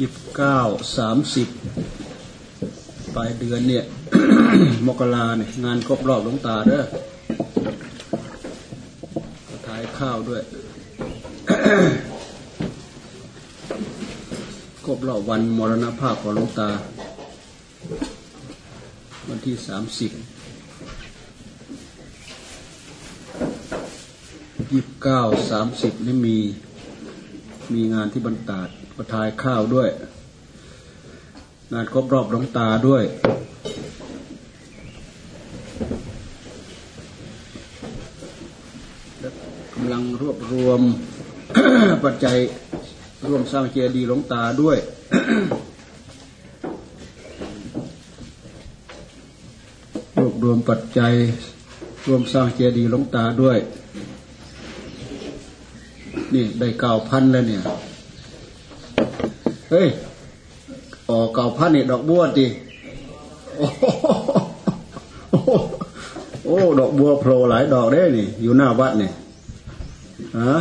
ยี่สิบเก้าสามสิบปลายเดือนเนี่ยมกราเนี่ยงานครบรอบหลวงตาเด้อถ่ายข้าวด้วยครบรอบวันมรณภาพของหลวงตา วันที่สามสิบยี่สิบเก้าสามสิบนี่มีมีงานที่บรรดาด ก็ทายข้าวด้วย งานครบรอบหลวงตาด้วย กำลังรวบรวมปัจจัยร่วมสร้างเจดีย์หลวงตาด้วยรวบรวมปัจจัยร่วมสร้างเจดีย์หลวงตาด้วย นี่ได้เก้าพันแล้วเนี่ย เฮ้ยออกเก้าพันนี่ดอกบัวดิโอ้โหโอ้ดอกบัวโผล่หลายดอกได้นี่ อยู่หน้าวัดนี่ฮะ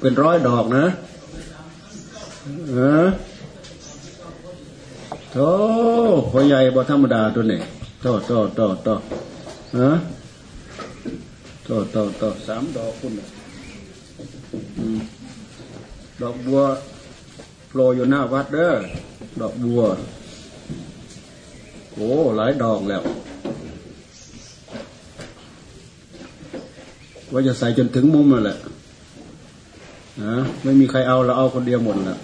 เป็นร้อยดอกนะฮะโธ่พ่อใหญ่บ่ธรรมดาตัวนี้โตโตโตโตฮะโตโตโตสามดอกคุณน่ะอืมดอกบัว โผล่อยู่หน้าวัดเด้อดอกบัว โอ้หลายดอกแล้ว ว่าจะใส่จนถึงมุมนั่นแหละนะไม่มีใครเอาเราเอาคนเดียวหมดแล้ว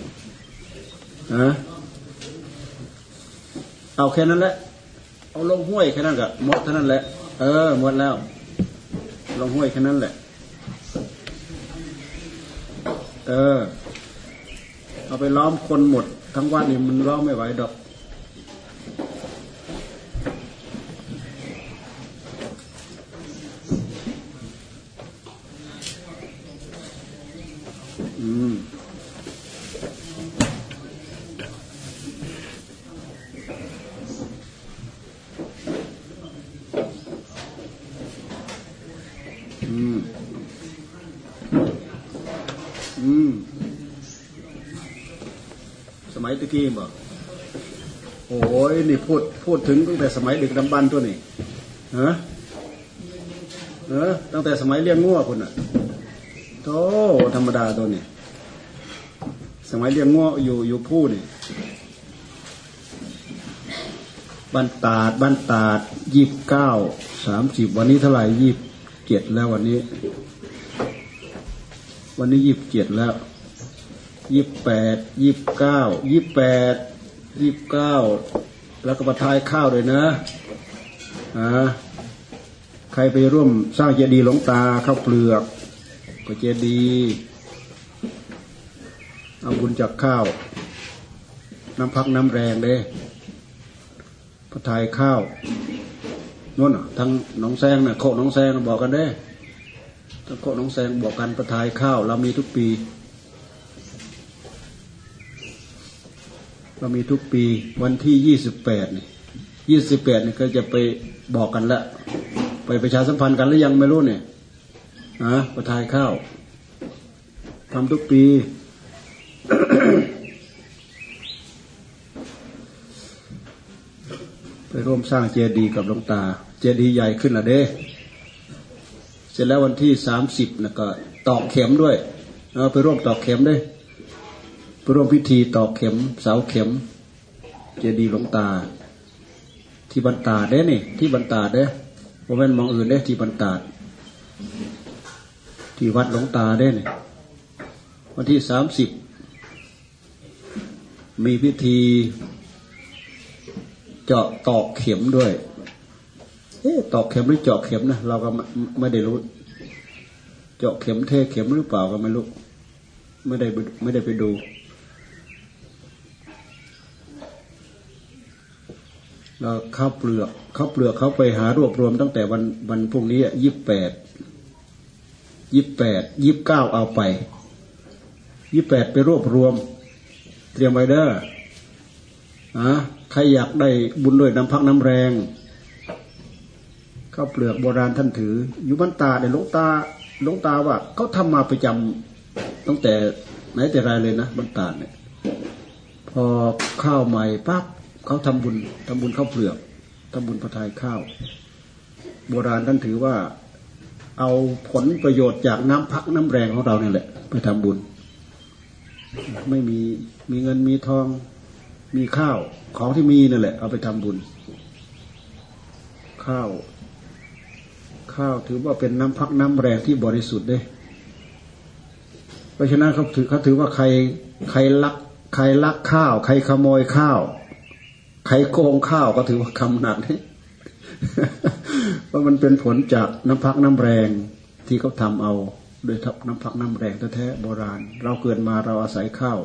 นะเอาแค่นั้นแหละเอาลงห้วยแค่นั้นก็หมดเท่านั้นแหละ เออหมดแล้ว ลงห้วยแค่นั้นแหละ เออ เอาไปล้อมคนหมด ทั้งวัดนี่มันล้อมไม่ไหวดอก อืม อืม อืม สมัยตะ กี้บอกโอ้ยนี่พูดพูดถึงตั้งแต่สมัยดึกดำบรรพ์ตัวนี่ฮะเออตั้งแต่สมัยเลี้ยงงัวคุณอะโธ่ธรรมดาตัวนี้สมัยเลี้ยงงัวอยู่อยู่ผู้นี่บ้านตาดบ้านตาดยี่สิบเก้าสามสิบวันนี้เท่าไหร่ยี่สิบเจ็ดแล้ววันนี้ วันนี้ยี่สิบเจ็ดแล้ว ยี่สิบแปดยี่สิบเก้ายี่สิบแปดยี่สิบเก้าแล้วก็ประทายข้าวด้วยนะอ่าใครไปร่วมสร้างเจดีย์หลวงตาข้าวเปลือกก็เจดีย์เอาบุญจากข้าว น้ำพักน้ำแรงเด้พระทายข้าวนู่นทั้งหนองแซงน่ะโคกหนองแซงบอกกันเด้ทั้งโคกหนองแซงบอกกันประทายข้าว เรามีทุกปี เรามีทุกปีวันที่ยี่สิบแปดนี่ยี่สิบแปดนี่ก็จะไปบอกกันละ ไปประชาสัมพันธ์กันหรือยังไม่รู้เนี่ยนะประทายข้าวทำทุกปีไปร่วมสร้างเจดีย์กับหลวงตา เจดีย์ใหญ่ขึ้นละเด้ เสร็จแล้ววันที่สามสิบนะก็ตอกเข็มด้วย เอาไปร่วมตอกเข็มด้วย ร่วมพิธีตอกเข็ม เสาเข็ม เจดีย์หลวงตา ที่บรรตาเด้นี่ ที่บรรตาเด้ผมเป็นมองอื่นเด้ที่บรรตาที่วัดหลวงตาได้เนี่ยวันที่สามสิบมีพิธีเจาะตอกเข็มด้วยเอ๊ตอกเข็มหรือเจาะเข็มนะเราก็ไม่ได้รู้ เจาะเข็มเทเข็มหรือเปล่าก็ไม่รู้ไม่ได้ไม่ได้ไปดู เราข้าวเปลือกข้าวเปลือกเขาไปหารวบรวมตั้งแต่วันวันพรุ่งนี้ยี่สิบแปดยี่สิบแปดยี่สิบเก้าเอาไปยี่สิบแปดไปรวบรวม เตรียมไว้เด้ออะใครอยากได้บุญด้วยน้ำพักน้ำแรงข้าวเปลือกโบราณท่านถือ อยู่บ้านตาเดี๋ยวหลวงตาหลวงตาว่าเขาทำมาประจำตั้งแต่ไหนแต่ไรเลยนะบ้านตาเนี่ยพอข้าวใหม่ปั๊บ เขาทำบุญทำบุญข้าวเปลือกทำบุญพระทายข้าว โบราณท่านถือว่าเอาผลประโยชน์จากน้ำพักน้ำแรงของเราเนี่ยแหละ ไปทำบุญ ไม่มีมีเงินมีทองมีข้าวของที่มีนั่นแหละ เอาไปทำบุญ ข้าว ข้าวถือว่าเป็นน้ำพักน้ำแรงที่บริสุทธิ์เด้เพราะฉะนั้นเขาถือเขาถือว่าใครใครลักใครลักข้าว ใครขโมยข้าว ใครโกงข้าวก็ถือว่าคำหนักนี่เพราะมันเป็นผลจากน้ำพักน้ำแรงที่เขาทำเอาโดยทับน้ำพักน้ำแรงแท้ๆโบราณ เราเกิดมาเราอาศัยข้าว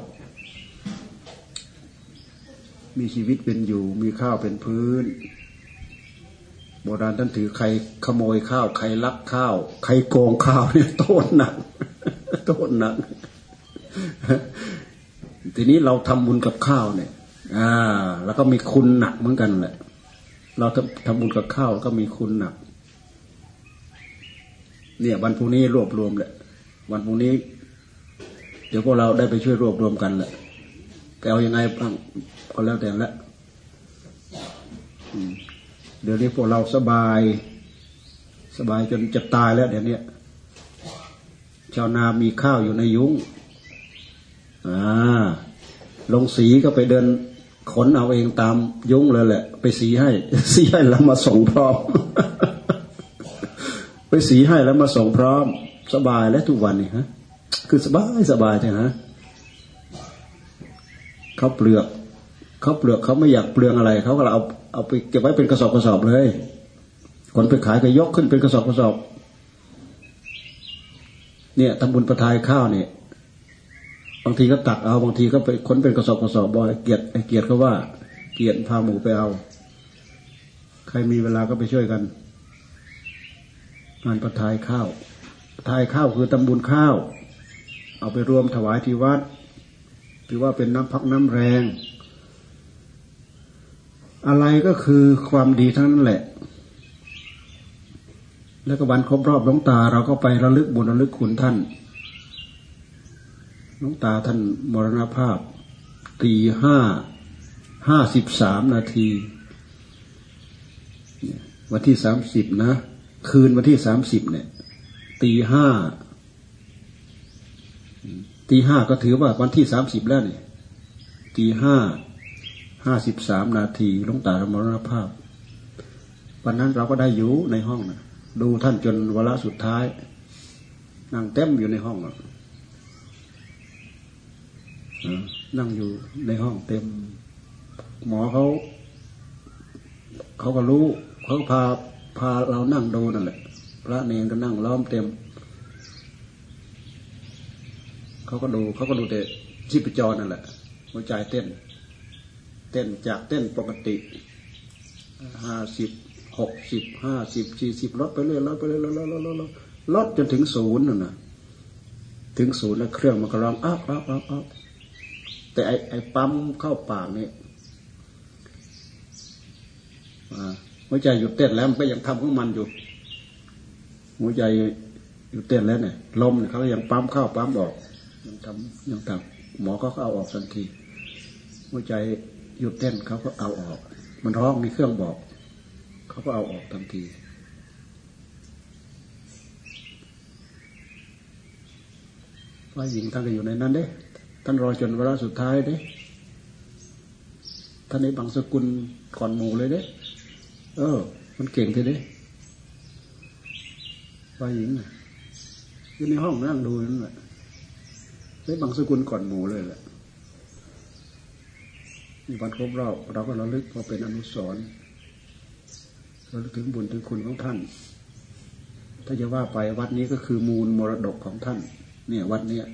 มีชีวิตเป็นอยู่ มีข้าวเป็นพื้น โบราณท่านถือใครขโมยข้าว ใครลักข้าว ใครโกงข้าวเนี่ยโทษหนักโทษหนักทีนี้เราทำบุญกับข้าวเนี่ย อ่า แล้วก็มีคุณหนักเหมือนกันแหละ เราทำทำบุญกับข้าวก็มีคุณหนัก เนี่ยวันพรุ่งนี้รวบรวมแหละ วันพรุ่งนี้ เดี๋ยวพวกเราได้ไปช่วยรวบรวมกันแหละแต่เอาอยัางไงบ้างก็แล้วแต่ละเดี๋ยวนี้พวกเราสบาย สบายจนจะตายแล้วเดี๋ยวนี้ชาวนามีข้าวอยู่ในยุ้งอ่าลงสีก็ไปเดิน ขนเอาเองตามยุ้งเลยแหละ ไปสีให้ สีให้แล้วมาส่งพร้อม ไปสีให้แล้วมาส่งพร้อม สบายแล้วทุกวันนี่ฮะ คือสบายสบายใช่ไหมเขาเปลือกเขาเปลือกเขาไม่อยากเปลืองอะไรเขาก็เอาเอาไปเก็บไว้เป็นกระสอบกระสอบเลยคนไปขายก็ยกขึ้นเป็นกระสอบกระสอบ เนี่ยทำบุญประทายข้าวเนี่ย บางทีก็ตักเอาบางทีก็ไปค้นเป็นกระสอบกระสอบบอยเกียรติเกียรติเขาว่า เกียรติพาหมูไปเอา ใครมีเวลาก็ไปช่วยกันงานประทายข้าวประทายข้าวคือตำบุญข้าว เอาไปรวมถวายที่วัดถือว่าเป็นน้ำพักน้ำแรง อะไรก็คือความดีทั้งนั้นแหละ แล้วก็วันครบรอบหลวงตา เราก็ไประลึกบุญระลึกคุณท่าน ลวงตาท่านมรณภาพตีห้าห้าสิบสามนาทีวันที่สามสิบนะ คืนวันที่สามสิบเนี่ยตีห้าตีห้าก็ถือว่าวันที่สามสิบแล้วเนี่ยตีห้าห้าสิบสามนาทีลงตารมรณภาพ วันนั้นเราก็ได้อยู่ในห้องนะดูท่านจนวาระสุดท้าย นั่งเต็มอยู่ในห้องนั่ นั่งอยู่ในห้องเต็ม หมอเขาเขาก็รู้เขาพาพาเรานั่งดูนั่นแหละ พระเนรก็นั่งล้อมเต็ม เขาก็ดูเขาก็ดูแต่ชีพจรนั่นแหละหัวใจเต้น เต้นจากเต้นปกติห้าสิบหกสิบห้าสิบสี่สิบลดไปเรื่อยลดไปเรื่อยลดลดลดลดลดจนถึงศูนย์น่ะนะถึงศูนย์แล้วเครื่องมันก็ร้องอ้าวอ้าวอ้าวอ้าว แต่ไอไอปั๊มเข้าปากนี่หัวใจหยุดเต้นแล้วมันก็ยังทำของมันอยู่หัวใจหยุดเต้นแล้วเนี่ยลมเขายังปั๊มเข้าปั๊มออก ยังทำยังทำหมอก็เอาออกทันที หัวใจหยุดเต้นเขาก็เอาออก มันร้องมีเครื่องบอก เขาก็เอาออกทันทีฝ่ายหญิงท่านก็อยู่ในนั้นเด้ ท่านรอจนเวลาสุดท้ายเด้ท่านในบางสกุลก่อนหมู่เลยเด้เออ มันเก่งทีเด้ฝ่ายหญิงอยู่ในห้องนั่งดูนั่นแหละได้บางสกุลก่อนหมูเลยแหละมีวันครบรอบเราก็ระลึกว่าเป็นอนุสรณ์เราถึงบุญถึงคุณของท่าน ถ้าจะว่าไปวัดนี้ก็คือมูลมรดกของท่าน เนี่ย วัดเนี้ย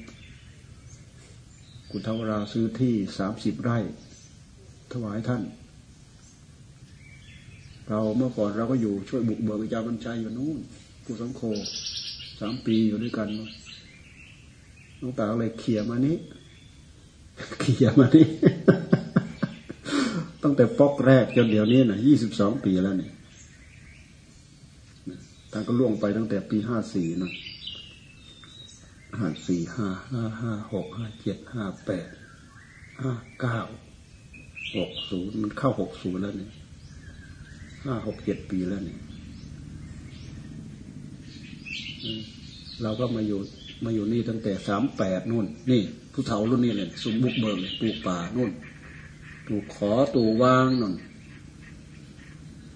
กุทวราซื้อที่สามสิบไร่ ถวายท่าน เราเมื่อก่อนเราก็อยู่ช่วยบุกเบิกอาจาบรรชัยอยู่นู้นผู้สังโฆสามปีอยู่ด้วยกันนาะหลวงตาเลยเขี่ยมานี้เขี่ยมานี้ตั้งแต่ปอกแรกจนเดี๋ยวนี้นะยี่สิบสองปีแล้วเนี่ยท่านก็ล่วงไปตั้งแต่ปีห้าสี่นะ ห้าสี่ห้าห้าห้าหกห้าเจ็ดห้าแปดห้าเก้าหกศูนย์มันเข้าหกศูนย์แล้วเนี่ยห้าหกเจ็ดปีแล้วเนี่ยเราก็มาอยู่มาอยู่นี่ตั้งแต่สามแปดนู่น นี่ผู้เฒ่ารุ่นนี้เนี่ยสมบุกเบิกปลูกป่านู่นตูขอตูวางนู่น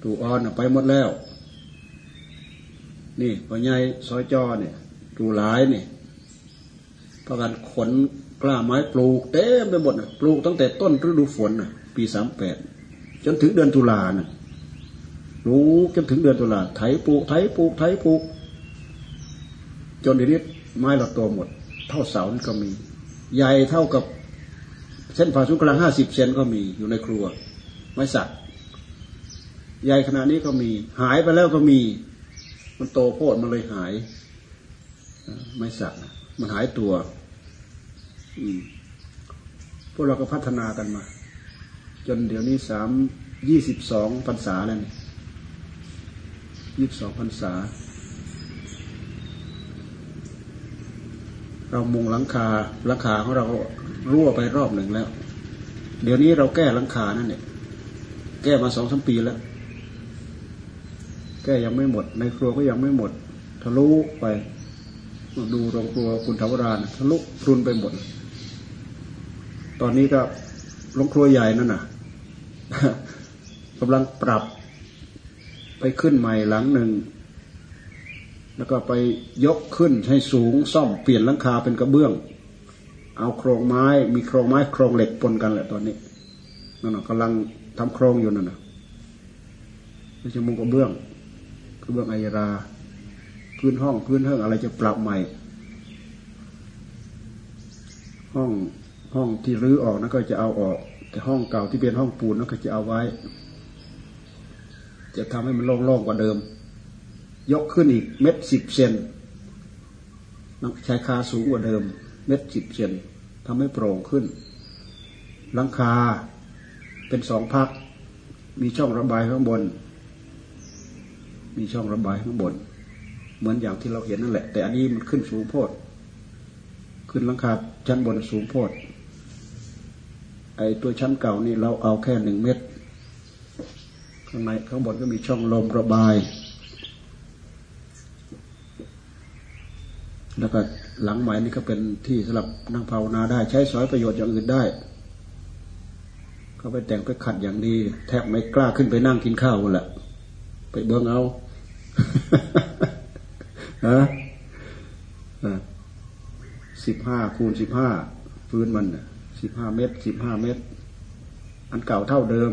ตูอ่อนไปหมดแล้ว นี่พ่อใหญ่ซอยจอเนี่ยตูหลายเนี่ป ระกันขนกล้าไม้ปลูกเต็มไปหมดนะปลูกตั้งแต่ต้นฤดูฝนนะปีสามแปดจนถึงเดือนตุลานะปลูกจนถึงเดือนตุลาไถปลูกไถปลูกไถปลูก จนเดี๋ยวไม้เราโตหมด เท่าเสานี่ก็มี ใหญ่เท่ากับเส้นผ่าศูนย์กลางห้าสิบเซนก็มีอยู่ในครัว ไม้สักใหญ่ขนาดนี้ก็มี หายไปแล้วก็มี มันโตโพดมันเลยหาย ไม้สัก มันหายตัวพวกเราก็พัฒนากันมา จนเดี๋ยวนี้สามยี่สิบสองพรรษาแล้วนี่ยี่สิบสองพรรษา เรามุงหลังคาหลังคาของเรารั่วไปรอบหนึ่งแล้ว เดี๋ยวนี้เราแก้หลังคานั่นเนี่ยแก้มาสองสามปีแล้ว แก้ยังไม่หมด ในครัวก็ยังไม่หมด ทะลุไป ดูโรงครัวคุณทวรานทะลุรุนไปหมด ตอนนี้ก็โรงครัวใหญ่นั่นน่ะกำลังปรับไปขึ้นใหม่หลังหนึ่ง แล้วก็ไปยกขึ้นให้สูงซ่อมเปลี่ยนหลังคาเป็นกระเบื้อง เอาโครงไม้ มีโครงไม้โครงเหล็กปนกันแหละตอนนี้นั่นน่ะกำลังทำโครงอยู่นั่นน่ะไม่ใช่มุงกระเบื้องกระเบื้องไอรา พื้นห้องพื้นเฮืองอะไรจะปรับใหม่ ห้องห้องที่รื้อออกนั่นก็จะเอาออก แต่ห้องเก่าที่เป็นห้องปูนนั่นก็จะเอาไว้ จะทำให้มันโล่งๆกว่าเดิม ยกขึ้นอีกเม็ดสิบเซนใชายคาสูงกว่าเดิม เม็ดสิบเซนทำให้โปร่งขึ้น หลังคาเป็นสองพัก มีช่องระบายข้างบน มีช่องระบายข้างบน เหมือนอย่างที่เราเห็นนั่นแหละ แต่อันนี้มันขึ้นสูงโพดขึ้นหลังคาชั้นบนสูงโพดไอตัวชั้นเก่านี่เราเอาแค่หนึ่งเมตร ข้างในข้างบนก็มีช่องลมระบาย แล้วก็หลังใหม่นี่ก็เป็นที่สำหรับนั่งภาวนาได้ ใช้สอยประโยชน์อย่างอื่นได้เขาไปแต่งไปขัดอย่างดี แทบไม่กล้าขึ้นไปนั่งกินข้าวแหละไปเบื้องเอา ฮะสิบห้าคูณสิบห้าพื้นมันสิบห้าเมตรสิบห้าเมตร อันเก่าเท่าเดิม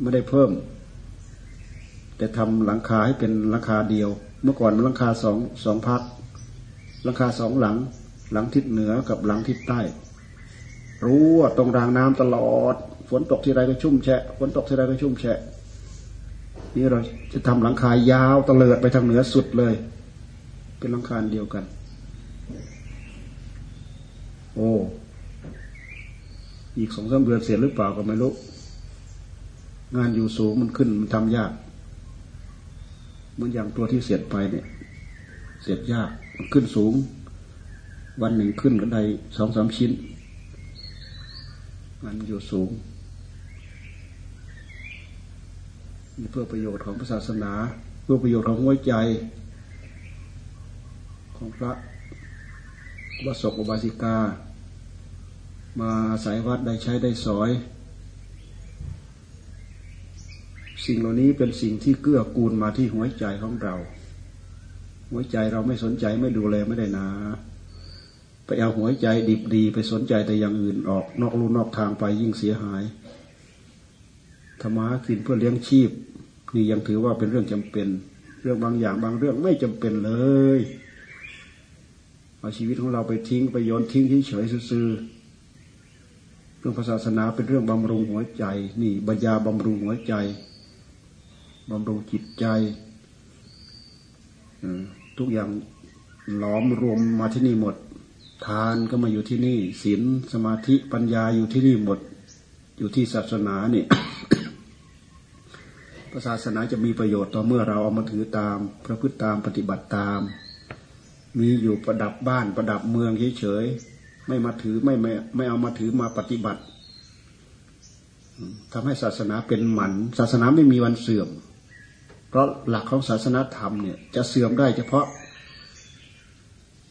ไม่ได้เพิ่ม แต่ทำหลังคาให้เป็นหลังคาเดียว เมื่อก่อนมันหลังคาสองสองพักหลังคาสองหลัง หลังทิศเหนือกับหลังทิศใต้ รู้ว่าตรงรางน้ำตลอด ฝนตกที่ไรก็ชุ่มแฉะฝนตกที่ไรก็ชุ่มแฉะนี่เราจะทำหลังคายาวตะเลิดไปทางเหนือสุดเลย เป็นหลังคาเดียวกัน โอ้อีกสองสาเดือนเสร็จหรือเปล่าก็ไม่รู้ งานอยู่สูงมันขึ้นมันทำยากเหมือนอย่างตัวที่เสร็จไปเนี่ย เสร็จยากมันขึ้นสูง วันหนึ่งขึ้นกันได้สองสามชิ้นงานอยู่สูงเพื่อประโยชน์ของศาสนา เพื่อประโยชน์ของหัวใจ ของพระวสกอุบาสิกา มาสายวัดได้ใช้ได้สอย สิ่งเหล่านี้เป็นสิ่งที่เกื้อกูลมาที่หัวใจของเรา หัวใจเราไม่สนใจไม่ดูแลไม่ได้นาไปเอาหัวใจดิบดีไปสนใจแต่อย่างอื่นออก นอกลู่นอกทางไปยิ่งเสียหายธรรมะกินเพื่อเลี้ยงชีพ นี่ยังถือว่าเป็นเรื่องจำเป็น เรื่องบางอย่างบางเรื่องไม่จำเป็นเลย เอาชีวิตของเราไปทิ้งไปโยนทิ้งเฉยๆซื่อเรื่องศาสนาเป็นเรื่องบำรุงหัวใจ นี่บัญญาบำรุงหัวใจบำรุงจิตใจทุกอย่างหลอมรวมมาที่นี่หมด ทานก็มาอยู่ที่นี่ศีลสมาธิปัญญาอยู่ที่นี่หมด อยู่ที่ศาสนานี่ศาสนาจะมีประโยชน์ต่อเมื่อเราเอามาถือตามพระพฤติตามปฏิบัติตาม มีอยู่ประดับบ้านประดับเมืองเฉยๆไม่มาถือไม่ไม่ไม่เอามาถือมาปฏิบัติทำให้ศาสนาเป็นหมัน ศาสนาไม่มีวันเสื่อม เพราะหลักของศาสนาธรรมเนี่ยจะเสื่อมได้เฉพาะ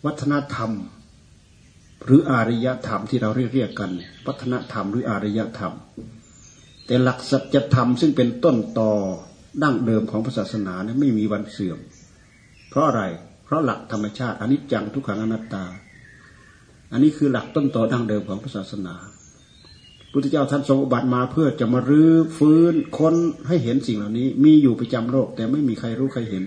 วัฒนธรรม หรืออารยธรรมที่เราเรียกเรียกกัน วัฒนธรรมหรืออารยธรรม แต่หลักสัจธรรมซึ่งเป็นต้นต่อดั้งเดิมของศาสนาเนี่ยไม่มีวันเสื่อม เพราะอะไร ราะหลักธรรมชาติอนิจจังทุกขังอนัตตา อันนี้คือหลักต้นต่อดั้งเดิมของศาสนาพุทธเจ้าท่านทรงอุบัติมาเพื่อจะมารื้อฟื้นค้นให้เห็นสิ่งเหล่านี้ มีอยู่ประจำโลก แต่ไม่มีใครรู้ใครเห็น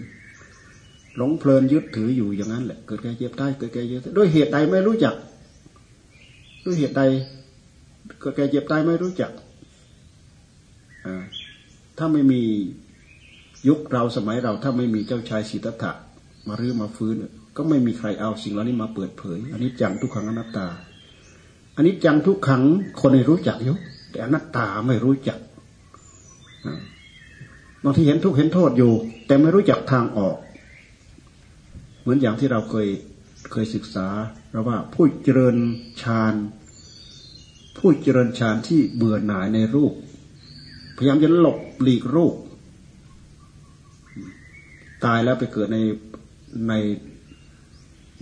หลงเพลินยึดถืออยู่อย่างนั้นแหละเกิดแก่เจ็บตายเกิดแก่เจ็บด้วยเหตุใดไม่รู้จัก ด้วยเหตุใดเกิดแก่เจ็บตายไม่รู้จักถ้าไม่มียุคเราสมัยเราถ้าไม่มีเจ้าชายสิทธัตถะ มารื้อมาฟื้น ก็ไม่มีใครเอาสิ่งเหล่านี้มาเปิดเผยอันนี้จังทุกขังอนัตตา อันนี้จังทุกขังคนไม่รู้จักอยู่แต่อนัตตาไม่รู้จักบางทีเห็นทุกเห็นโทษอยู่ แต่ไม่รู้จักทางออก เหมือนอย่างที่เราเคยเคยศึกษาเราว่าผู้เจริญฌานผู้เจริญฌานที่เบื่อหน่ายในรูป พยายามจะหลบหลีกรูป ตายแล้วไปเกิดใน ใน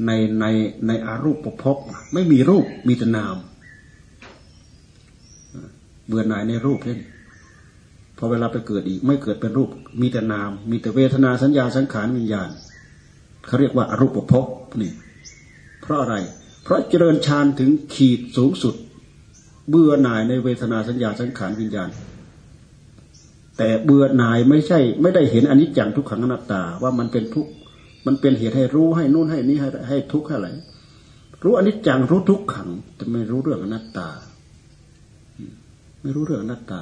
ในในในอารูปประพไม่มีรูปมีแต่นาม เบื่อหน่ายในรูปเล่นพอเวลาไปเกิดอีก ไม่เกิดเป็นรูป มีแต่นาม มีแต่เวทนาสัญญาสังขารวิญญาณเขาเรียกว่าอารูปประพนี่ เพราะอะไร เพราะเจริญฌานถึงขีดสูงสุด เบื่อหน่ายในเวทนาสัญญาสังขารวิญญาณ แต่เบื่อหน่ายไม่ใช่ ไม่ได้เห็นอนิจจังทุกขังอนัตตาว่ามันเป็นทุก มันเป็นเหตุให้รู้ให้นู่นให้นี้ให้ให้ทุกข์อะไร รู้อนิจจังรู้ทุกขัง แต่ไม่รู้เรื่องอนัตตา ไม่รู้เรื่องอนัตตา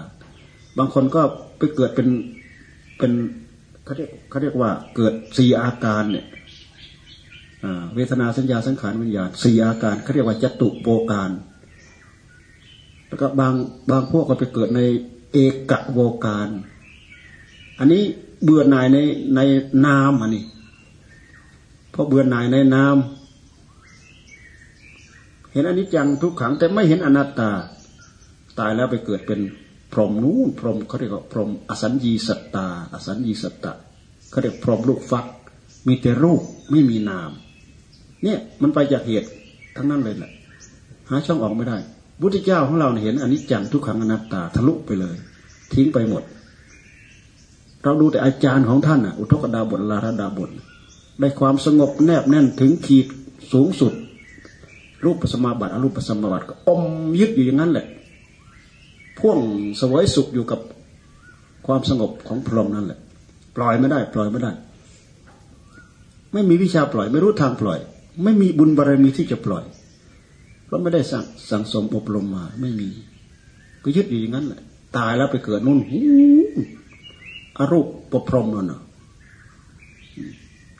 บางคนก็ไปเกิดเป็นเป็นเขาเรียกเขาเรียกว่าเกิดสี่อาการเนี่ยเวทนาสัญญาสังขารวิญญาณสี่อาการเขาเรียกว่าจตุโปการแล้วก็บางบางพวกก็ไปเกิดในเอกโวการ อันนี้เบื่อหน่ายในในนามอันนี้ เพราะเบื่อหน่ายในนาม เห็นอนิจจังทุกขัง แต่ไม่เห็นอนัตตา ตายแล้วไปเกิดเป็นพรหมนู้นพรหมเขาเรียกว่าพรหมอสัญญีสัตตา อสัญญีสัตตะเขาเรียกพรหมลูกฟัก มีแต่รูปไม่มีนาม เนี่ยมันไปจากเหตุทั้งนั้นเลยแหละหาช่องออกไม่ได้พุทธเจ้าของเราเห็นอนิจจังทุกขังอนัตตาทะลุไปเลย ทิ้งไปหมด เราดูแต่อาจารย์ของท่านอะ อุทกดาบทลาระดาบท ได้ความสงบแนบแน่นถึงขีดสูงสุด รูปปัสมาบัติอรูปปัสมาบัติก็อมยึดอยู่อย่างนั้นแหละ พ่วงสวยสุขอยู่กับความสงบของพรหมนั่นแหละ ปล่อยไม่ได้ ปล่อยไม่ได้ ไม่มีวิชาปล่อย ไม่รู้ทางปล่อย ไม่มีบุญบารมีที่จะปล่อย เพราะไม่ได้สั่งสังสมอบรมมา ไม่มี ก็ยึดอยู่อย่างนั้นแหละ ตายแล้วไปเกิดนู่นอรูปปพรหมนั่นนะ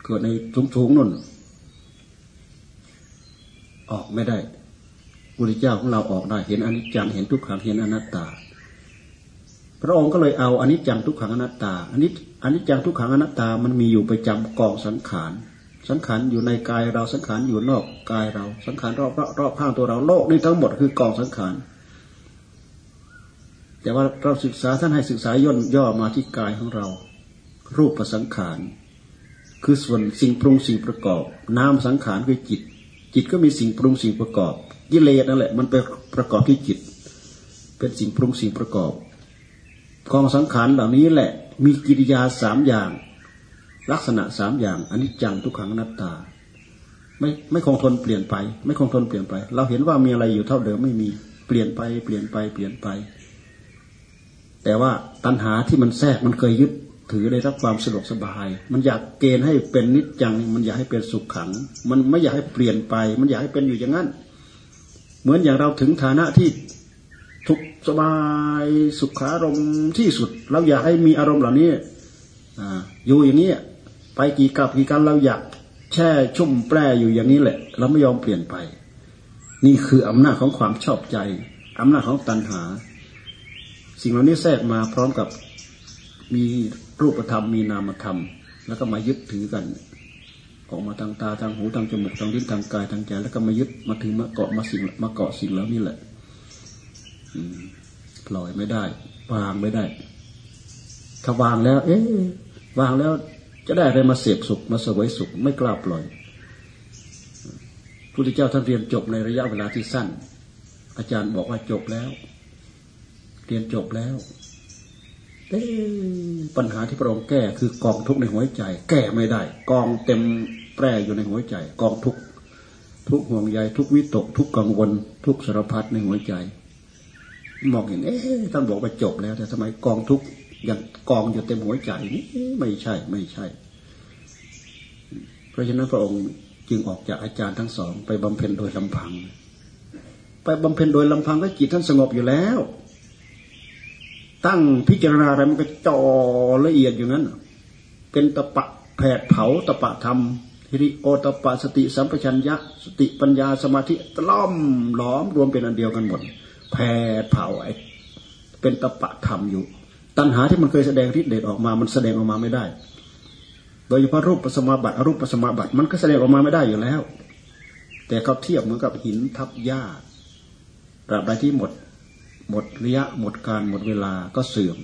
เกิดในสูงๆนั่นออกไม่ได้บุริเจ้าของเราออกได้ เห็นอนิจจังเห็นทุกขังเห็นอนัตตา พระองค์ก็เลยเอาอนิจจังทุกขังอนัตตาอนิจอนิจจังทุกขังอนัตตามันมีอยู่ประจำกองสังขารสังขารอยู่ในกายเราสังขารอยู่นอกกายเรา สังขารรอบรอบข้างตัวเราโลกนี่ทั้งหมดคือกองสังขารแต่ว่าเราศึกษาท่านให้ศึกษาย่นย่อมาที่กายของเรา รูปประสังขาร คือส่วนสิ่งปรุงสิ่งประกอบ นามสังขารคือจิต จิตก็มีสิ่งปรุงสิ่งประกอบกิเลสนั่นแหละมันเป็นประกอบที่จิต เป็นสิ่งปรุงสิ่งประกอบกองสังขารเหล่านี้แหละ มีกิริยาสามอย่าง ลักษณะสามอย่างอันนี้จังทุกขังนัตตา ไม่ไม่คงทนเปลี่ยนไป ไม่คงทนเปลี่ยนไป เราเห็นว่ามีอะไรอยู่เท่าเดิมไม่มีเปลี่ยนไปเปลี่ยนไปเปลี่ยนไป แต่ว่าตัณหาที่มันแทรกมันเคยยึด ถือได้รับความสะดวกสบาย มันอยากเกณฑ์ให้เป็นนิจจัง มันอยากให้เป็นสุขขัง มันไม่อยากให้เปลี่ยนไป มันอยากให้เป็นอยู่อย่างนั้น เหมือนอย่างเราถึงฐานะที่ทุกสบายสุขารมที่สุด เราอยากให้มีอารมณ์เหล่านี้อยู่อย่างนี้ไปกี่กับกี่การเราอยากแช่ชุ่มแปรอยู่อย่างนี้แหละ เราไม่ยอมเปลี่ยนไป นี่คืออำนาจของความชอบใจอำนาจของตัณหา สิ่งเหล่านี้แทรกมาพร้อมกับมี รูปธรรมมีนามธรรม แล้วก็มายึดถือกันออกมาทางตาทางหูทางจมูกทางลิ้นทางกายทางใจแล้วก็มายึดมาถือมาเกาะมาสิ่งมาเกาะสิ่งแล้วนี่แหละปล่อยไม่ได้ วางไม่ได้ ถ้าวางแล้ว เอ๊ะวางแล้วจะได้อะไรมาเสพสุขมาสวยสุขไม่กล้าปล่อยพุทธเจ้าท่านเรียนจบในระยะเวลาที่สั้น อาจารย์บอกว่าจบแล้ว เรียนจบแล้ว ปัญหาที่พระองค์แก้คือกองทุกในหัวใจ แก้ไม่ได้ กองเต็มแปรอยู่ในหัวใจ กองทุกทุกห่วงใยทุกวิตก ทุกกังวล ทุกสารพัดในหัวใจมองเห็นเอ๊ะท่านบอกว่าจบแล้ว แต่ทำไมกองทุกยังกองอยู่เต็มหัวใจนี่ไม่ใช่ไม่ใช่ เพราะฉะนั้นพระองค์จึงออกจากอาจารย์ทั้งสอง ไปบำเพ็ญโดยลำพัง ไปบำเพ็ญโดยลำพังก็จิตท่านสงบอยู่แล้ว ตั้งพิจารณาอะไรมันก็จ่อละเอียดอยู่นั้นเป็นตะปะแผดเผาตะปะธรรมฮิริโอตะปะสติสัมปชัญญะสติปัญญาสมาธิตล่อมหลอมรวมเป็นอันเดียวกันหมดแผดเผาไอ้เป็นตะปะธรรมอยู่ ตัณหาที่มันเคยแสดงฤทธิ์เดชออกมา มันแสดงออกมาไม่ได้ โดยเฉพาะรูปปัสมาบัติอรูปปัสมาบัติมันก็แสดงออกมาไม่ได้อยู่แล้ว แต่เขาเทียบเหมือนกับหินทับหญ้าตราบใดที่หมด หมดระยะหมดการหมดเวลาก็เสื่อม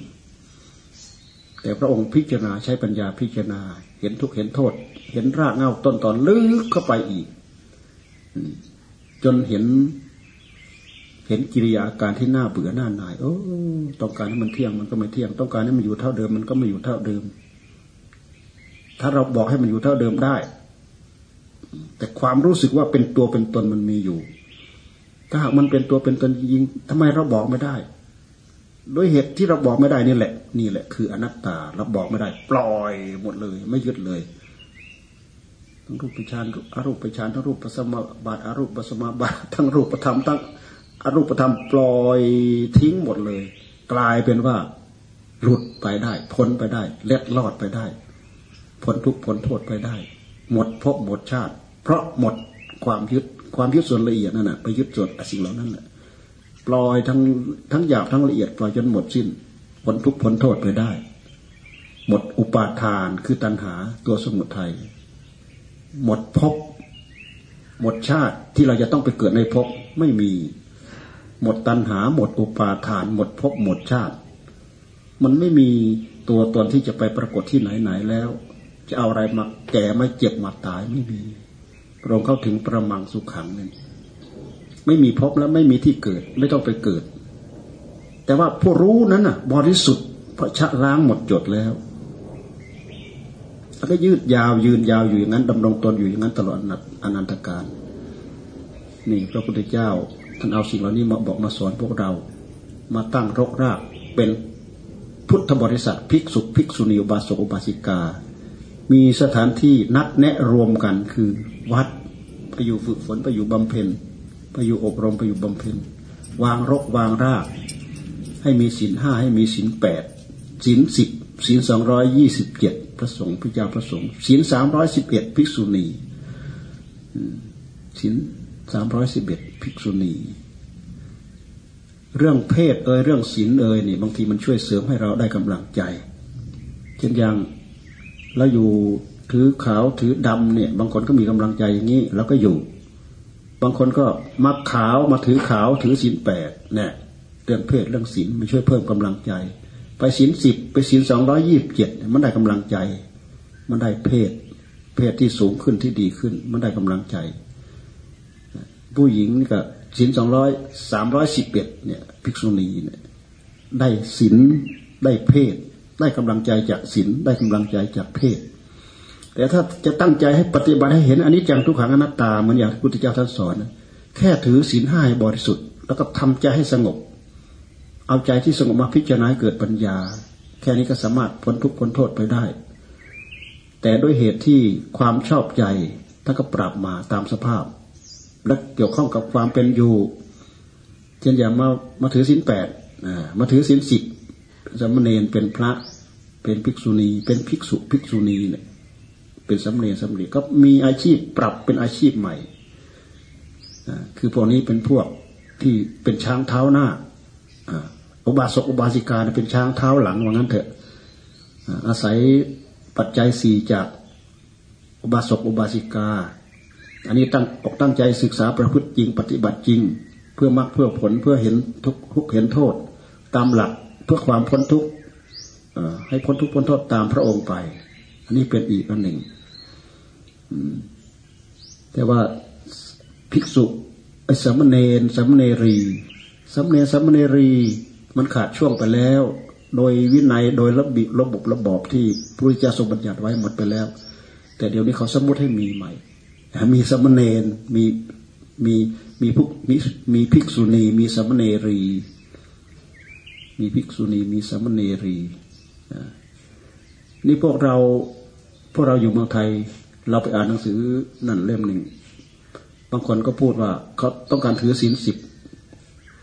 แต่พระองค์พิจารณาใช้ปัญญาพิจารณา เห็นทุกเห็นโทษ เห็นรากเงาต้นตอนลึกเข้าไปอีก จนเห็น เห็นกิริยาการที่น่าเบื่อหน้าหน่ายโอ้ต้องการให้มันเที่ยงมันก็ไม่เที่ยง ต้องการให้มันอยู่เท่าเดิม มันก็ไม่อยู่เท่าเดิม ถ้าเราบอกให้มันอยู่เท่าเดิมได้ แต่ความรู้สึกว่าเป็นตัวเป็นตนมันมีอยู่ ถ้าหากมันเป็นตัวเป็นตนจริงทำไมเราบอกไม่ได้ ด้วยเหตุที่เราบอกไม่ได้นี่แหละ นี่แหละ คืออนัตตาเราบอกไม่ได้ ปล่อยหมดเลย ไม่ยึดเลยทั้งรูปปิชานอรูปปิชานทั้งรูปปัสมาบาทอรูปปัสมาบาททั้งรูปธรรมทั้งอรูปธรรมปล่อยทิ้งหมดเลย กลายเป็นว่า หลุดไปได้ พ้นไปได้ เล็ดลอดไปได้ พ้นทุกพ้นโทษไปได้ หมดภพหมดชาติ เพราะหมดความยึด ความยึดส่วนละเอียดนั่นแหะไปยึดส่วนสิ่งเหล่านั้นแหละปล่อยทั้งทั้งหยาบทั้งละเอียดปล่อยจนหมดสิ้นพ้นทุกพ้นโทษไปได้ หมดอุปาทานคือตัณหาตัวสมุทัยหมดภพหมดชาติที่เราจะต้องไปเกิดในภพไม่มี หมดตัณหา หมดอุปาทาน หมดภพหมดชาติ มันไม่มีตัวตนที่จะไปปรากฏที่ไหนไหนแล้ว จะเอาอะไรมาแก่มาเจ็บมาตายไม่มี รองเข้าถึงประมังสุขขังนั่นไม่มีพบแล้วไม่มีที่เกิด ไม่ต้องไปเกิด แต่ว่าผู้รู้นั้นน่ะ บริสุทธิ์เพราะชะล้างหมดจดแล้วแล้วก็ยืดยาวยืนยาวอยู่อย่างนั้นดำรงตนอยู่อย่างนั้นตลอดอนันตการ นี่พระพุทธเจ้าท่านเอาสิ่งเหล่านี้มาบอกมาสอนพวกเรา มาตั้งรกรากเป็นพุทธบริษัทภิกษุภิกษุณีอุบาสกอุบาสิกา มีสถานที่นัดแนะรวมกันคือวัดไปอยู่ฝึกฝนไปอยู่บำเพ็ญไปอยู่อบรมไปอยู่บำเพ็ญวางรกวางราก ให้มีศีลห้าให้มีศีลแปดศีลสิบศีลสองร้อยยี่สิบเจ็ดพระสงฆ์พระเจ้าพระสงฆ์ศีลสามร้อยสิบเอ็ดภิกษุณีศีลสามร้อยสิบเอ็ดภิกษุณี เรื่องเพศเอ่ยเรื่องศีลเอ่ยนี่บางทีมันช่วยเสริมให้เราได้กำลังใจ เช่นอย่าง แล้วอยู่ถือขาวถือดำเนี่ย บางคนก็มีกำลังใจอย่างนี้แล้วก็อยู่ บางคนก็มาขาวมาถือขาวถือศีลแปดเนี่ยเรื่องเพศเรื่องศีลมันช่วยเพิ่มกำลังใจ ไปศีลสิบไปศีลสองร้อยี่บเจ็ดมันได้กำลังใจ มันได้เพศ เพศที่สูงขึ้นที่ดีขึ้น มันได้กำลังใจ ผู้หญิงก็ศีลสองร้อยสามร้อยสิบเอ็ดเนี่ย ภิกษุณีเนี่ยได้ศีลได้เพศ ได้กำลังใจจากศีลได้กำลังใจจากเพศ แต่ถ้าจะตั้งใจให้ปฏิบัติให้เห็นอันนี้จังทุกขังอนัตตาเหมือนอย่างที่พุทธเจ้าท่านสอนแค่ถือศีลห้าบริสุทธิ์ แล้วก็ทำใจให้สงบ เอาใจที่สงบมาพิจารณาเกิดปัญญา แค่นี้ก็สามารถพ้นทุกข์พ้นโทษไปได้ แต่ด้วยเหตุที่ความชอบใจท่านก็ปรับมาตามสภาพ และเกี่ยวข้องกับความเป็นอยู่ เช่นอย่างมามาถือศีลแปดมาถือศีลสิบ สมณเณรเป็นพระเป็นภิกษุณี เป็นภิกษุภิกษุณีเนี่ยเป็นสมณเณรสมณเณรก็มีอาชีพปรับเป็นอาชีพใหม่คือพวกนี้เป็นพวกที่เป็นช้างเท้าหน้าอุบาสกอุบาสิกาเป็นช้างเท้าหลังว่างั้นเถอะอาศัยปัจจัยสี่จากอุบาสกอุบาสิกา อันนี้ตั้งอกตั้งใจศึกษาประพฤติจริงปฏิบัติจริง เพื่อมรรคเพื่อผลเพื่อเห็นทุกทุกเห็นโทษ ตามหลัก เพื่อความพ้นทุกข์ให้พ้นทุกข์พ้นโทษตามพระองค์ไป อันนี้เป็นอีกอันหนึ่งแต่ว่าภิกษุไอ้สมณเณรสมณเณรีสมณเณรสมณเณรีมันขาดช่วงไปแล้ว โดยวินัยโดยระบบระบบระบอบที่พระพุทธเจ้าทรงบัญญัติไว้หมดไปแล้ว แต่เดี๋ยวนี้เขาสมมติให้มีใหม่มีสมณเณรมีมีมีพุกมีมีภิกษุณี มีสมณเณรี มีภิกษุณีมีสมเณรีนี่พวกเราพวกเราอยู่เมืองไทย เราไปอ่านหนังสือนั่นเล่มหนึ่งบางคนก็พูดว่าเขาต้องการถือศีลสิบ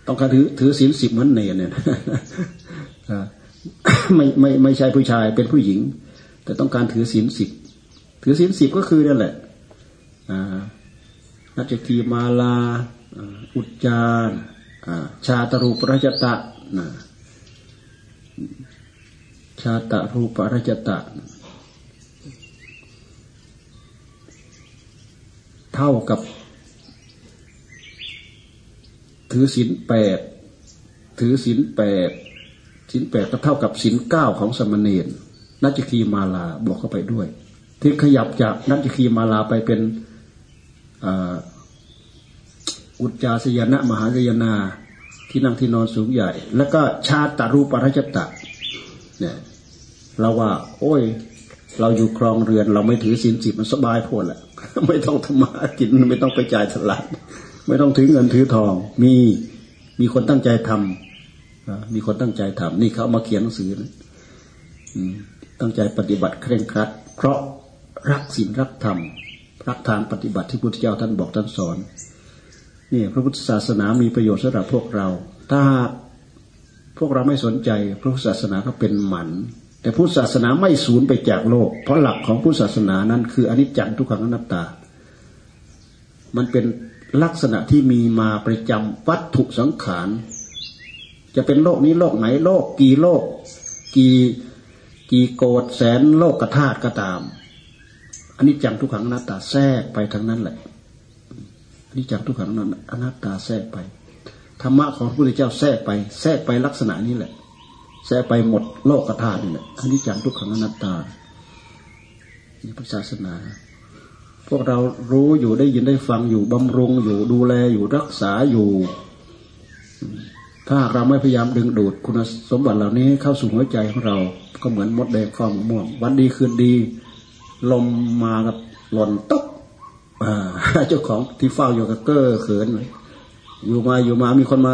ต้องการถือถือศีลสิบเหมือนเนรเนี่ยไม่ไม่ไม่ใช่ผู้ชายเป็นผู้หญิง แต่ต้องการถือศีลสิบถือศีลสิบก็คือนั่นแหละนัจกีมาลา อุจจารชาตรูปรัจตะ ชาตรูปรจตะ เท่ากับ ถือศีลแปดถือศีลแปดศีลแปดก็เท่ากับศีลเก้าของสมณเณรนัจคีมาลาบวกเข้าไปด้วย ที่ขยับจากนัจคีมาลาไปเป็นอุจจาสยนะมหาสยนา ที่นั่งที่นอนสูงใหญ่ แล้วก็ชาตารูปรัชตะเนี่ยเราว่า โอ้ย เราอยู่ครองเรือน เราไม่ถือศีลสิบมันสบายพอแหละไม่ต้องทำมากินไม่ต้องไปจ่ายสลัดไม่ต้องถือเงินถือทอง มีมีคนตั้งใจทำมีคนตั้งใจทำนี่เขามาเขียนหนังสือนะตั้งใจปฏิบัติเคร่งครัด เพราะรักศีลรักธรรมรักทานปฏิบัติที่พุทธเจ้าท่านบอกท่านสอน นี่พระพุทธศาสนามีประโยชน์สำหรับพวกเรา ถ้าพวกเราไม่สนใจพระพุทธศาสนาก็เป็นหมัน แต่พุทธศาสนาไม่สูญไปจากโลก เพราะหลักของพุทธศาสนานั้น คืออนิจจังทุกขังอนัตตา มันเป็นลักษณะที่มีมาประจำวัตถุสังขาร จะเป็นโลกนี้โลกไหนโลก กี่โลก กี่กี่โกดแสนโลกกระธาตุก็ตามอันนี้จังทุกขังอนัตตาแทรกไปทางนั้นแหละ นนี้จังทุกขังอนัตตาแทรกไปธรรมะของพระพุทธเจ้าแทรกไปแทรกไปลักษณะนี้แหละแทรกไปหมดโลกธาตุนี่แหละอันนี้จังทุกขังอนัตตานี่ศาสนา พวกเรารู้อยู่ได้ยินได้ฟังอยู่บำรุงอยู่ดูแลอยู่รักษาอยู่ ถ้าเราไม่พยายามดึงดูดคุณสมบัติเหล่านี้เข้าสู่หัวใจของเรา ก็เหมือนมดแดงฟองม่วง วันดีคืนดี ลมมากับหล่นตก เจ้าของที่เฝ้าอยู่กับเก้อเขินเลยอยู่มาอยู่มามีคนมา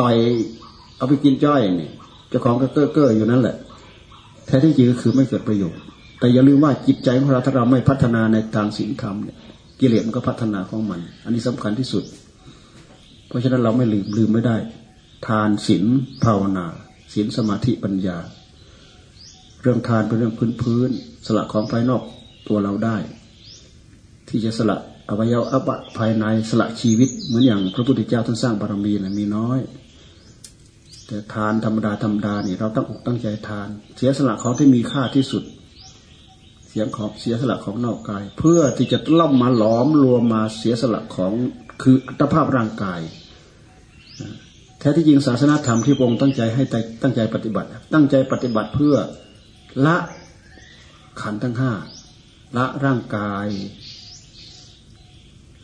ต่อยเอาไปกินจ้อยเนี่ยเจ้าของก็เก้อเก้ออยู่นั่นแหละแท้ที่จริงก็คือไม่เกิดประโยชน์ แต่อย่าลืมว่าจิตใจของเราถ้าเราไม่พัฒนาในทางศีลธรรมเนี่ยกิเลสมันก็พัฒนาของมัน อันนี้สำคัญที่สุด เพราะฉะนั้นเราไม่ลืมลืมไม่ได้ ทานศีลภาวนาศีลสมาธิปัญญา เรื่องทานเป็นเรื่องพื้นพื้นสละของภายนอกตัวเราได้ ที่จะสละอวัยวะภายในสละชีวิต เหมือนอย่างพระพุทธเจ้าท่านสร้างบารมีนะมีน้อย แต่ทานธรรมดาธรรมดานี่เราต้องอกตั้งใจทาน เสียสละของที่มีค่าที่สุด เสียงของเสียสละของนอกกาย เพื่อที่จะล่อมมาหลอมรวมมาเสียสละของคืออัตภาพร่างกายแท้ที่จริงศาสนาธรรมที่พระองค์ตั้งใจให้ตั้งใจปฏิบัติ ตั้งใจปฏิบัติเพื่อละขันทั้งห้าละร่างกาย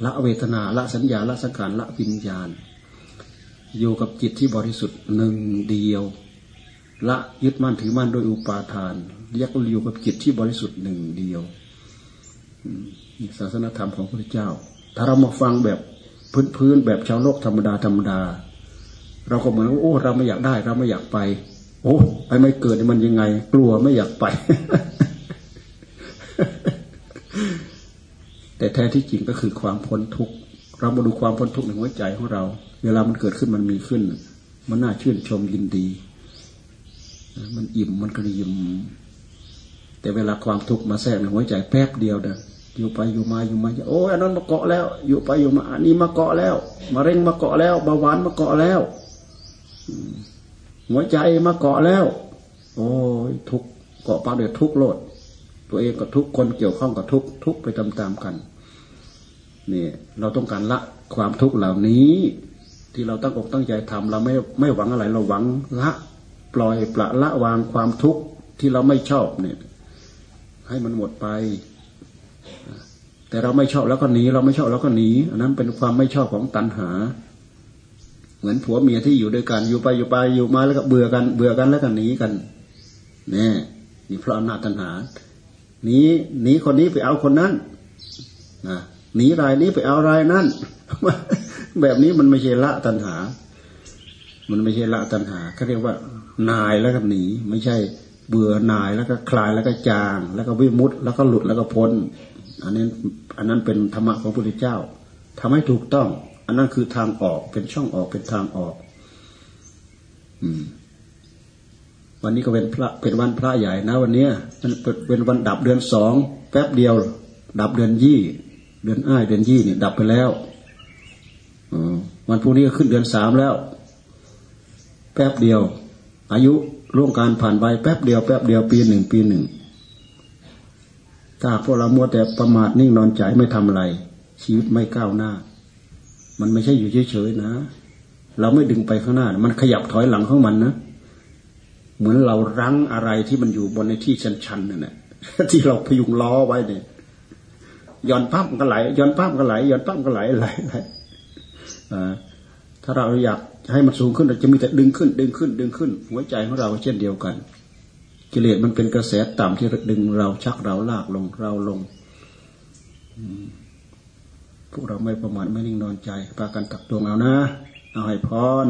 ละเวทนาละสัญญาละสังขารละวิญญาณ อยู่กับจิตที่บริสุทธิ์หนึ่งเดียว ละยึดมั่นถือมั่นโดยอุปาทานเรียกอยู่กับจิตที่บริสุทธิ์หนึ่งเดียวศาสนธรรมของพระเจ้า ถ้าเรามาฟังแบบพื้นๆแบบชาวโลกธรรมดาธรรมดา เราก็เหมือนว่าโอ้ เราไม่อยากได้ เราไม่อยากไป โอ้ไปไม่เกิดมันยังไง กลัวไม่อยากไป แต่แท้ที่จริงก็คือความพ้นทุกข์เรามาดูความพ้นทุกข์ในหัวใจของเรา เวลามันเกิดขึ้นมันมีขึ้น มันน่าชื่นชมยินดี มันอิ่มมันก็ยิ้มแต่เวลาความทุกข์มาแทรกในหัวใจแป๊บเดียวเด้ออยู่ไปอยู่มาอยู่มาโอ้ยอันนั้นมาเกาะแล้ว อยู่ไปอยู่มาอันนี้มาเกาะแล้วมาเร่งมาเกาะแล้วเบาหวานมาเกาะแล้วหัวใจมาเกาะแล้ว โอ้ยทุกเกาะปาเดือดทุกโลด ตัวเองก็ทุกคนเกี่ยวข้องกับทุกทุกไปตามๆกันนี่เราต้องการละความทุกข์เหล่านี้ ที่เราตั้งอกตั้งใจทำเราไม่ไม่หวังอะไรเราหวังละปล่อยปละละวางความทุกข์ที่เราไม่ชอบเนี่ย ให้มันหมดไป แต่เราไม่ชอบแล้วก็หนีเราไม่ชอบแล้วก็หนีอันนั้นเป็นความไม่ชอบของตัณหา เหมือนผัวเมียที่อยู่ด้วยกัน อยู่ไปอยู่ไปอยู่มาแล้วก็เบื่อกัน เบื่อกันแล้วก็หนีกันเนี่ยนี่เพราะอำนาจตัณหา หนีหนีคนนี้ไปเอาคนนั้นนะหนีรายนี้ไปเอารายนั้นแบบนี้มันไม่ใช่ละตัณหา มันไม่ใช่ละตัณหาเขาเรียกว่า นายแล้วก็หนี ไม่ใช่เบื่อนายแล้วก็คลายแล้วก็จาง แล้วก็วิมุตแล้วก็หลุดแล้วก็พ้น อันนี้อันนั้นเป็นธรรมะของพระพุทธเจ้าทำให้ถูกต้อง อันนั้นคือทางออกเป็นช่องออกเป็นทางออก อืม วันนี้ก็เป็นพระเป็นวันพระใหญ่นะ วันนี้มันเป็นวันดับเดือนสองแป๊บเดียว ดับเดือนยี่ เดือนอ้ายเดือนยี่เนี่ยดับไปแล้ววันพรุ่งนี้ก็ขึ้นเดือนสามแล้ว แป๊บเดียว อายุร่วงการผ่านไปแป๊บเดียวแป๊บเดียวปีหนึ่งปีหนึ่งถ้าพวกเรามัวแต่ประมาทนิ่งนอนใจไม่ทำอะไร ชีวิตไม่ก้าวหน้า มันไม่ใช่อยู่เฉยๆนะ เราไม่ดึงไปข้างหน้า มันขยับถอยหลังของมันนะ เหมือนเรารั้งอะไรที่มันอยู่บนในที่ชันๆนั่นแหละที่เราพยุงล้อไว้เนี่ยย้อนปั๊มก็ไหลย้อนปั๊มก็ไหลย้อนปั๊มก็ไหลไหลไหลถ้าเราอยากให้มันสูงขึ้นเราจะมีแต่ดึงขึ้น ดึงขึ้น ดึงขึ้น หัวใจของเราเช่นเดียวกัน กิเลสมันเป็นกระแสต่ำที่ดึงเราชักเราลากลงเราลงพวกเราไม่ประมาทไม่นิ่งนอนใจพากันตักตวงเอานะ เอาให้พร